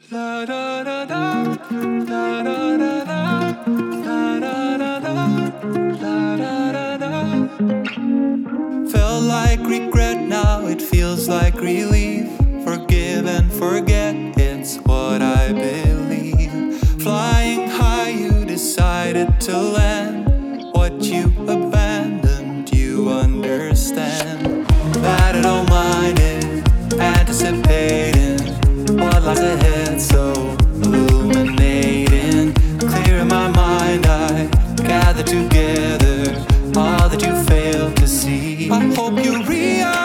Felt like regret, now it feels like relief. Forgive and forget, it's what I believe. Flying high, you decided to land. What you abandoned, you understand. That I don't mind it, anticipating so illuminating. Clear in my mind, I together all that you failed to see. I hope you realize,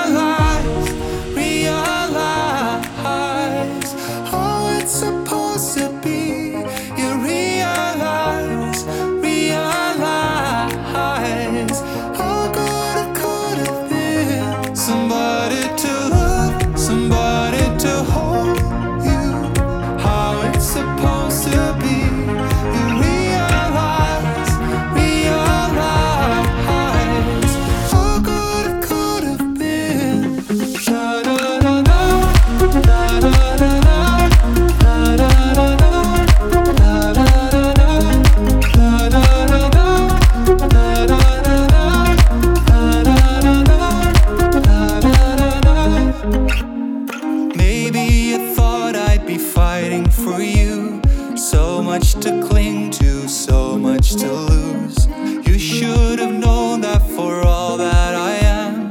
for you. So much to cling to, so much to lose. You should have known that for all that I am,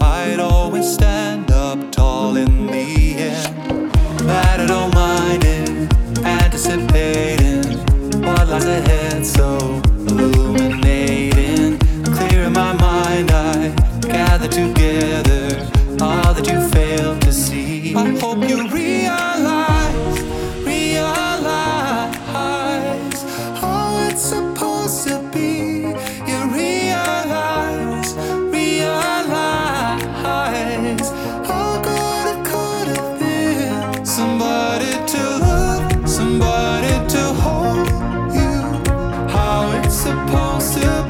I'd always stand up tall in the end. That I don't mind it, anticipating what lies ahead, so illuminating. Clear in my mind, I gather together all that you failed to see. I hope you realize. supposed to